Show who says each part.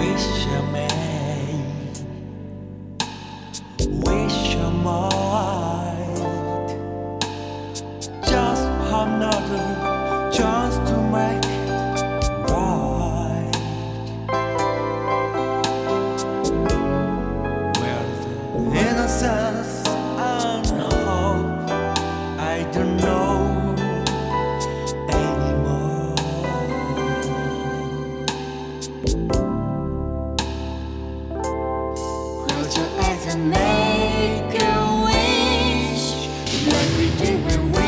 Speaker 1: wish a might, wish a might, just another.
Speaker 2: 因为